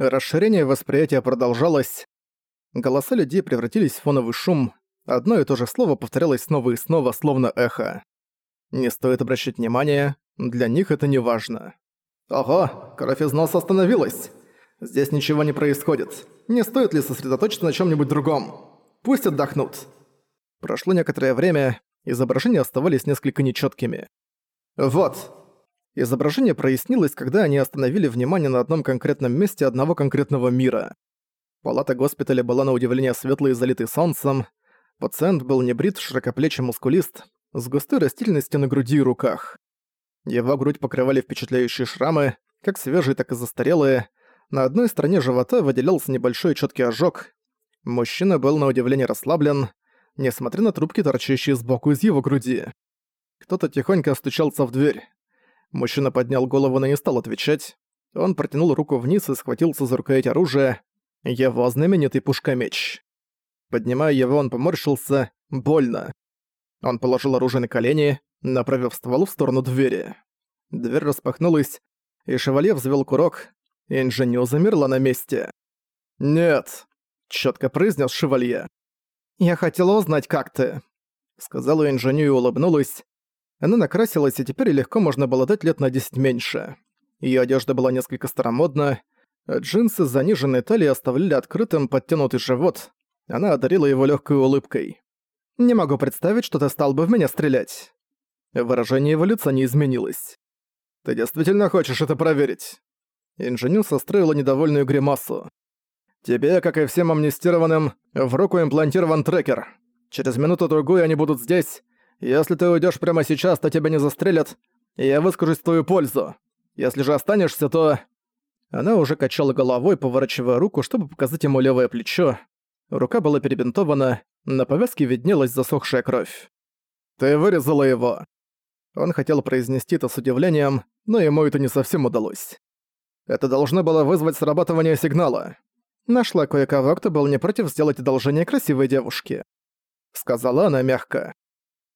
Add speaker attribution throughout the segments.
Speaker 1: Расширение восприятия продолжалось. Голоса людей превратились в фоновый шум. Одно и то же слово повторялось снова и снова, словно эхо. Не стоит обращать внимания, для них это не важно. «Ого, кровь из носа остановилась! Здесь ничего не происходит. Не стоит ли сосредоточиться на чем нибудь другом? Пусть отдохнут». Прошло некоторое время, изображения оставались несколько нечеткими. «Вот!» Изображение прояснилось, когда они остановили внимание на одном конкретном месте одного конкретного мира. Палата госпиталя была на удивление светлой и залитой солнцем. Пациент был небрит, широкоплечий мускулист, с густой растительностью на груди и руках. Его грудь покрывали впечатляющие шрамы, как свежие, так и застарелые. На одной стороне живота выделялся небольшой четкий ожог. Мужчина был на удивление расслаблен, несмотря на трубки, торчащие сбоку из его груди. Кто-то тихонько стучался в дверь. Мужчина поднял голову, но не стал отвечать. Он протянул руку вниз и схватился за рукоять оружия. Его знаменитый пушкомеч. Поднимая его, он поморщился. Больно. Он положил оружие на колени, направив ствол в сторону двери. Дверь распахнулась, и шевалье взвел курок. Инженю замерла на месте. «Нет», — четко произнес шевалье. «Я хотела узнать, как ты», — сказала инженю и улыбнулась. Она накрасилась, и теперь легко можно было дать лет на 10 меньше. Её одежда была несколько старомодна, джинсы с заниженной талией оставляли открытым подтянутый живот. Она одарила его лёгкой улыбкой. «Не могу представить, что ты стал бы в меня стрелять». Выражение его лица не изменилось. «Ты действительно хочешь это проверить?» Инженю состроила недовольную гримасу. «Тебе, как и всем амнистированным, в руку имплантирован трекер. Через минуту-другую они будут здесь. Если ты уйдешь прямо сейчас, то тебя не застрелят, и я выскажусь в твою пользу. Если же останешься, то...» Она уже качала головой, поворачивая руку, чтобы показать ему левое плечо. Рука была перебинтована, на повязке виднелась засохшая кровь. «Ты вырезала его!» Он хотел произнести это с удивлением, но ему это не совсем удалось. Это должно было вызвать срабатывание сигнала. Нашла кое-кого, кто был не против сделать одолжение красивой девушке. Сказала она мягко.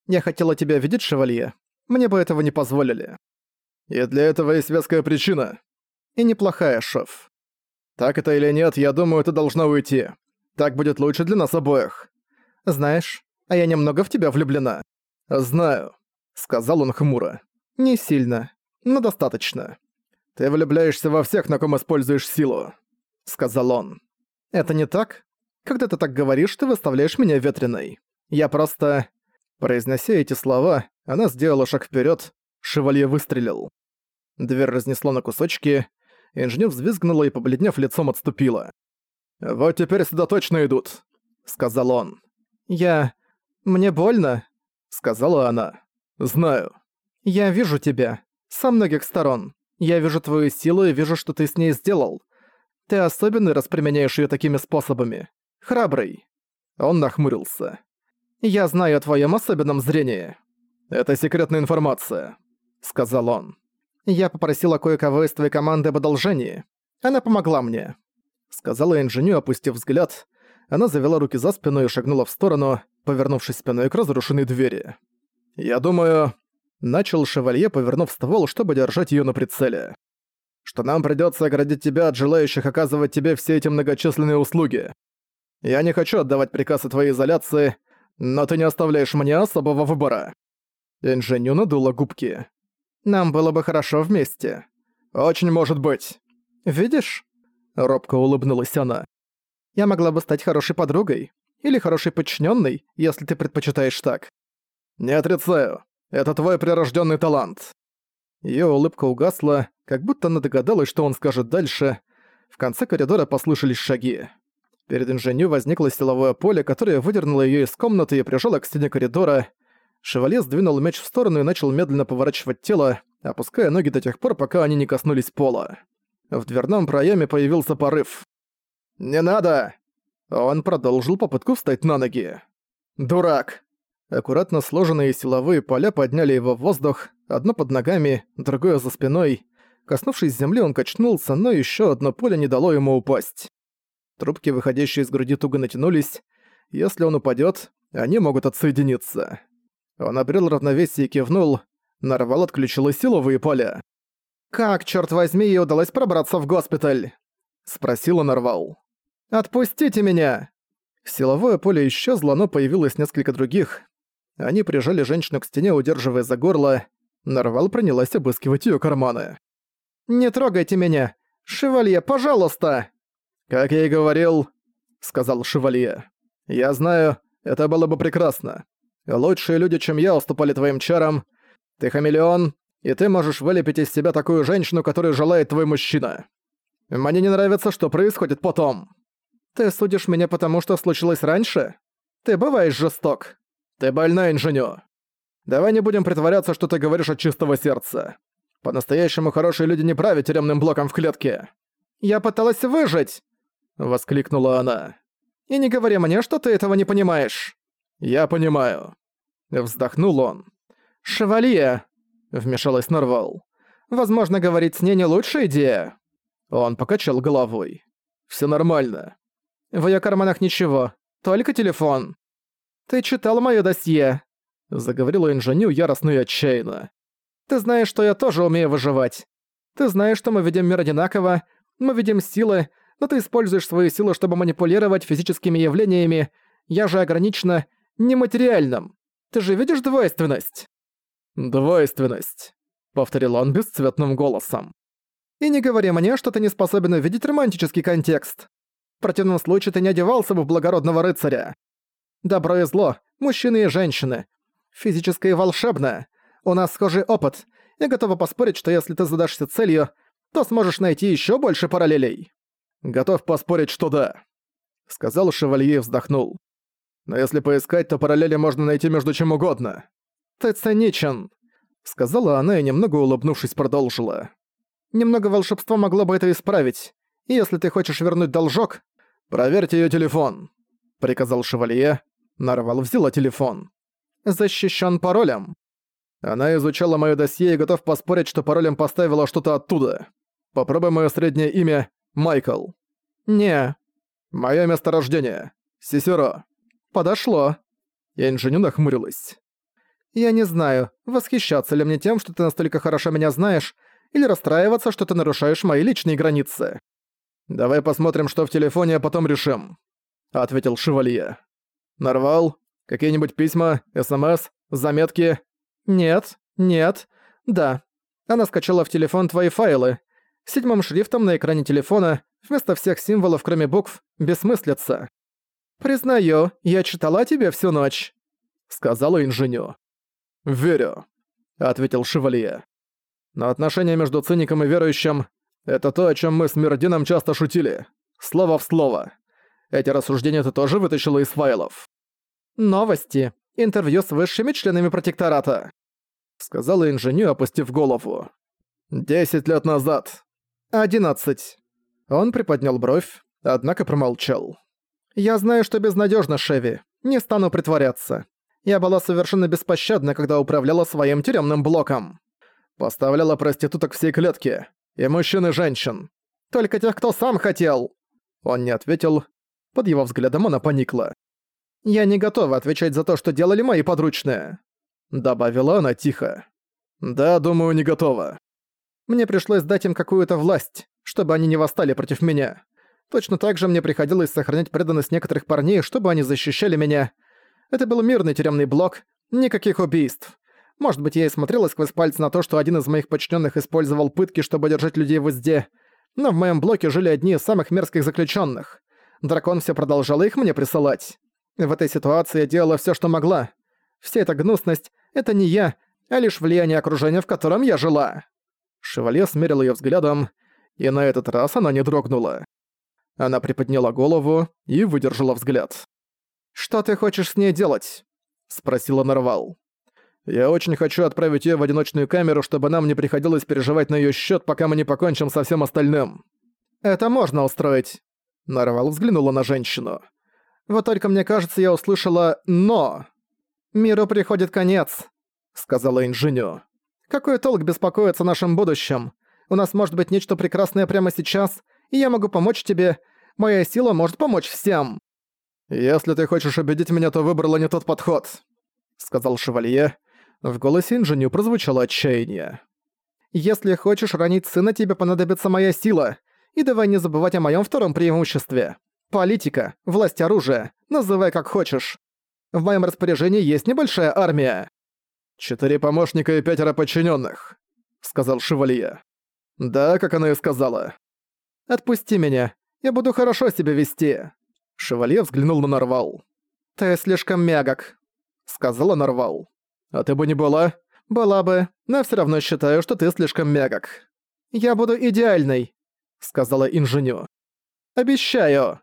Speaker 1: «Я хотела тебя видеть, шевалье. Мне бы этого не позволили». «И для этого есть веская причина». «И неплохая, шеф». «Так это или нет, я думаю, ты должна уйти. Так будет лучше для нас обоих». «Знаешь, а я немного в тебя влюблена». «Знаю», — сказал он хмуро. «Не сильно, но достаточно». «Ты влюбляешься во всех, на ком используешь силу», — сказал он. «Это не так? Когда ты так говоришь, ты выставляешь меня ветреной. Я просто...» Произнося эти слова, она сделала шаг вперед. шевалье выстрелил. Дверь разнесло на кусочки, инженер взвизгнула и, побледнев лицом, отступила. «Вот теперь сюда точно идут», — сказал он. «Я... мне больно», — сказала она. «Знаю». «Я вижу тебя. Со многих сторон. Я вижу твою силу и вижу, что ты с ней сделал. Ты особенный, раз применяешь её такими способами. Храбрый». Он нахмурился. «Я знаю о твоём особенном зрении». «Это секретная информация», — сказал он. «Я попросила кое-кого из твоей команды об одолжении. Она помогла мне», — сказала инженю, опустив взгляд. Она завела руки за спину и шагнула в сторону, повернувшись спиной к разрушенной двери. «Я думаю...» — начал шевалье, повернув ствол, чтобы держать её на прицеле. «Что нам придётся оградить тебя от желающих оказывать тебе все эти многочисленные услуги. Я не хочу отдавать приказ о твоей изоляции, но ты не оставляешь мне особого выбора». Инженю надула губки. «Нам было бы хорошо вместе». «Очень может быть». «Видишь?» Робко улыбнулась она. «Я могла бы стать хорошей подругой. Или хорошей подчиненной, если ты предпочитаешь так». «Не отрицаю. Это твой прирожденный талант». Ее улыбка угасла, как будто она догадалась, что он скажет дальше. В конце коридора послышались шаги. Перед инженю возникло силовое поле, которое выдернуло ее из комнаты и прижало к стене коридора. Шевале сдвинул меч в сторону и начал медленно поворачивать тело, опуская ноги до тех пор, пока они не коснулись пола. В дверном проеме появился порыв. «Не надо!» Он продолжил попытку встать на ноги. «Дурак!» Аккуратно сложенные силовые поля подняли его в воздух, одно под ногами, другое за спиной. Коснувшись земли, он качнулся, но еще одно поле не дало ему упасть. Трубки, выходящие из груди, туго натянулись. Если он упадет, они могут отсоединиться. Он обрел равновесие и кивнул. Нарвал отключила силовые поля. «Как, черт возьми, ей удалось пробраться в госпиталь?» — спросила Нарвал. «Отпустите меня!» Силовое поле исчезло, но появилось несколько других. Они прижали женщину к стене, удерживая за горло. Нарвал принялась обыскивать её карманы. «Не трогайте меня! Шевалье, пожалуйста!» «Как я и говорил», — сказал Шевалье. «Я знаю, это было бы прекрасно. Лучшие люди, чем я, уступали твоим чарам. Ты хамелеон, и ты можешь вылепить из себя такую женщину, которую желает твой мужчина. Мне не нравится, что происходит потом. Ты судишь меня потому, что случилось раньше? Ты бываешь жесток. Ты больна, инженю. Давай не будем притворяться, что ты говоришь от чистого сердца. По-настоящему хорошие люди не правят тюремным блоком в клетке. Я пыталась выжить!» — воскликнула она. «И не говори мне, что ты этого не понимаешь». «Я понимаю». Вздохнул он. «Шевалье!» — вмешалась Норвал. «Возможно, говорить с ней не лучшая идея». Он покачал головой. «Всё нормально. В её карманах ничего, только телефон». «Ты читал моё досье?» — заговорила инженю яростно и отчаянно. «Ты знаешь, что я тоже умею выживать. Ты знаешь, что мы видим мир одинаково, мы видим силы, но ты используешь свои силы, чтобы манипулировать физическими явлениями. Я же ограничена нематериальным. Ты же видишь двойственность?» «Двойственность», — повторил он бесцветным голосом. «И не говори мне, что ты не способен увидеть романтический контекст. В противном случае ты не одевался бы в благородного рыцаря. Добро и зло, мужчины и женщины. Физическое и волшебное. У нас схожий опыт. Я готова поспорить, что если ты задашься целью, то сможешь найти еще больше параллелей. Готов поспорить, что да. Сказал Шевалье и вздохнул. Но если поискать, то параллели можно найти между чем угодно. Ты циничен, сказала она и немного улыбнувшись продолжила. Немного волшебства могло бы это исправить. И если ты хочешь вернуть должок, проверьте ее телефон, приказал Шевалье. Нарвал взяла телефон. Защищен паролем. Она изучала моё досье и готов поспорить, что паролем поставила что-то оттуда. Попробуй моё среднее имя Майкл. Не. Моё место рождения. Сесеро. Подошло. Я инженю нахмурилась. Я не знаю, восхищаться ли мне тем, что ты настолько хорошо меня знаешь, или расстраиваться, что ты нарушаешь мои личные границы. Давай посмотрим, что в телефоне, а потом решим, ответил Шевалье. Нарвал? Какие-нибудь письма, СМС, заметки? Нет, нет, да. Она скачала в телефон твои файлы, седьмым шрифтом на экране телефона, вместо всех символов, кроме букв, бессмыслица. «Признаю, я читала тебе всю ночь», — сказала инженю. «Верю», — ответил Шевалье. «Но отношения между циником и верующим — это то, о чем мы с Мирдином часто шутили. Слово в слово. Эти рассуждения ты тоже вытащила из файлов». «Новости. Интервью с высшими членами протектората», — сказала инженю, опустив голову. «Десять лет назад. «Одиннадцать». Он приподнял бровь, однако промолчал. «Я знаю, что безнадежно, Шеви. Не стану притворяться. Я была совершенно беспощадна, когда управляла своим тюремным блоком. Поставляла проституток всей клетке. И мужчин, и женщин. Только тех, кто сам хотел». Он не ответил. Под его взглядом она поникла. «Я не готова отвечать за то, что делали мои подручные», — добавила она тихо. «Да, думаю, не готова». Мне пришлось дать им какую-то власть, чтобы они не восстали против меня. Точно так же мне приходилось сохранять преданность некоторых парней, чтобы они защищали меня. Это был мирный тюремный блок, никаких убийств. Может быть, я и смотрела сквозь пальцы на то, что один из моих подчиненных использовал пытки, чтобы держать людей в узде, но в моем блоке жили одни из самых мерзких заключенных. Дракон все продолжал их мне присылать. В этой ситуации я делала все, что могла. Вся эта гнусность — это не я, а лишь влияние окружения, в котором я жила. Шевалье смерил её взглядом, и на этот раз она не дрогнула. Она приподняла голову и выдержала взгляд. «Что ты хочешь с ней делать?» — спросила Нарвал. «Я очень хочу отправить её в одиночную камеру, чтобы нам не приходилось переживать на её счёт, пока мы не покончим со всем остальным». «Это можно устроить». Нарвал взглянула на женщину. «Вот только мне кажется, я услышала «но». «Миру приходит конец», — сказала инженю. Какой толк беспокоиться о нашем будущем? У нас может быть нечто прекрасное прямо сейчас, и я могу помочь тебе. Моя сила может помочь всем». «Если ты хочешь убедить меня, то выбрала не тот подход», — сказал Шевалье. В голосе инженю прозвучало отчаяние. «Если хочешь ранить сына, тебе понадобится моя сила. И давай не забывать о моем втором преимуществе. Политика, власть оружия, называй как хочешь. В моем распоряжении есть небольшая армия. Четыре помощника и пятеро подчиненных, сказал Шевалье. Да, как она и сказала. Отпусти меня, я буду хорошо себя вести. Шевалье взглянул на Нарвал. Ты слишком мягок, сказала Нарвал. А ты бы не была? Была бы, но все равно считаю, что ты слишком мягок. Я буду идеальной, сказала инженю. Обещаю.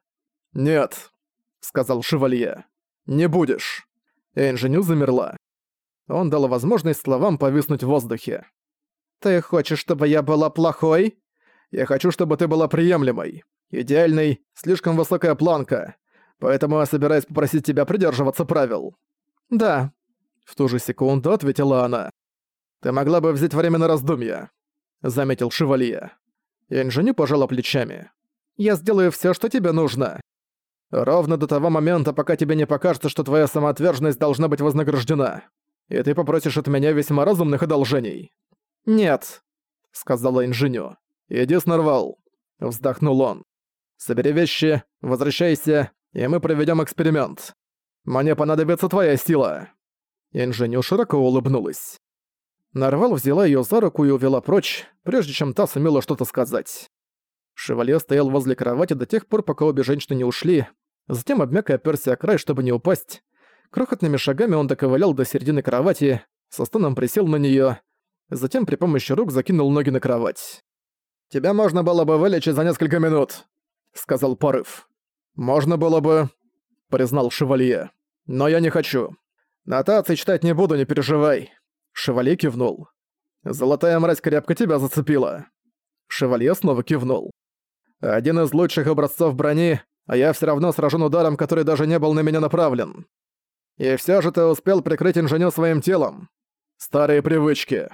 Speaker 1: Нет, сказал Шевалье. Не будешь. Инженю замерла. Он дал возможность словам повиснуть в воздухе. «Ты хочешь, чтобы я была плохой?» «Я хочу, чтобы ты была приемлемой. Идеальной, слишком высокая планка. Поэтому я собираюсь попросить тебя придерживаться правил». «Да». В ту же секунду ответила она. «Ты могла бы взять время на раздумья», — заметил Шевалье. Инженю пожала плечами. «Я сделаю все, что тебе нужно. Ровно до того момента, пока тебе не покажется, что твоя самоотверженность должна быть вознаграждена и ты попросишь от меня весьма разумных одолжений». «Нет», — сказала инженю. «Иди с Нарвал», — вздохнул он. «Собери вещи, возвращайся, и мы проведем эксперимент. Мне понадобится твоя сила». Инженю широко улыбнулась. Нарвал взяла ее за руку и увела прочь, прежде чем та сумела что-то сказать. Шевалье стоял возле кровати до тех пор, пока обе женщины не ушли, затем обмяк и оперся о край, чтобы не упасть, Крохотными шагами он доковылял до середины кровати, со стоном присел на неё, затем при помощи рук закинул ноги на кровать. «Тебя можно было бы вылечить за несколько минут», — сказал Порыв. «Можно было бы», — признал Шевалье. «Но я не хочу. Нотации читать не буду, не переживай». Шевалье кивнул. «Золотая мразь крепко тебя зацепила». Шевалье снова кивнул. «Один из лучших образцов брони, а я всё равно сражен ударом, который даже не был на меня направлен. И все же ты успел прикрыть инженю своим телом. Старые привычки.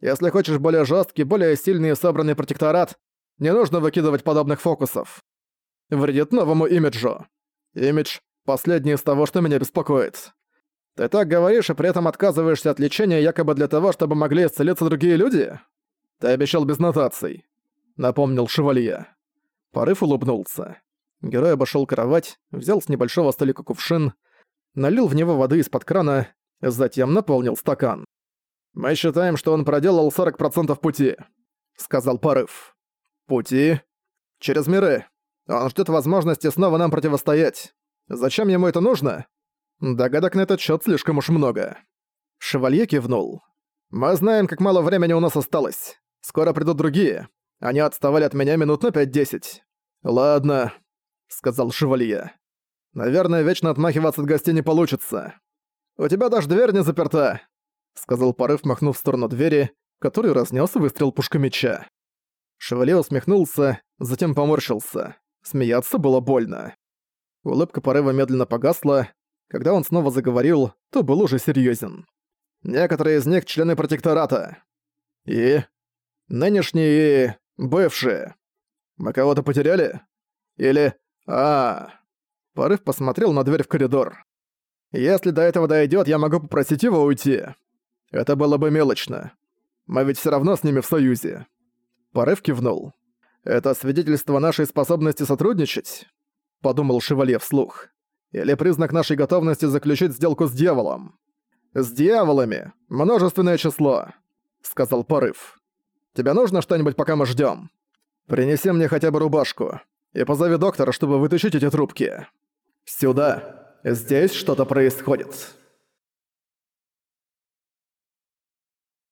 Speaker 1: Если хочешь более жесткий, более сильный и собранный протекторат, не нужно выкидывать подобных фокусов. Вредит новому имиджу. Имидж — последний из того, что меня беспокоит. Ты так говоришь и при этом отказываешься от лечения якобы для того, чтобы могли исцелиться другие люди? Ты обещал без нотаций. Напомнил Шевалье. Порыв улыбнулся. Герой обошел кровать, взял с небольшого столика кувшин, налил в него воды из-под крана, затем наполнил стакан. «Мы считаем, что он проделал 40% пути», — сказал Порыв. «Пути? Через миры. Он ждет возможности снова нам противостоять. Зачем ему это нужно? Догадок на этот счет слишком уж много». Шевалье кивнул. «Мы знаем, как мало времени у нас осталось. Скоро придут другие. Они отставали от меня минут на 5-10. «Ладно», — сказал Шевалье. Наверное, вечно отмахиваться от гостей не получится. У тебя даже дверь не заперта, сказал порыв, махнув в сторону двери, который разнес выстрел пушкомеча. Шевале усмехнулся, затем поморщился. Смеяться было больно. Улыбка порыва медленно погасла. Когда он снова заговорил, то был уже серьезен. Некоторые из них члены протектората. И? Нынешние бывшие. Мы кого-то потеряли? Или... А, -а, -а. Порыв посмотрел на дверь в коридор. «Если до этого дойдёт, я могу попросить его уйти. Это было бы мелочно. Мы ведь всё равно с ними в союзе». Порыв кивнул. «Это свидетельство нашей способности сотрудничать?» Подумал Шевалье вслух. «Или признак нашей готовности заключить сделку с дьяволом?» «С дьяволами! Множественное число!» Сказал Порыв. «Тебе нужно что-нибудь, пока мы ждём? Принеси мне хотя бы рубашку. И позови доктора, чтобы вытащить эти трубки». «Сюда. Здесь что-то происходит».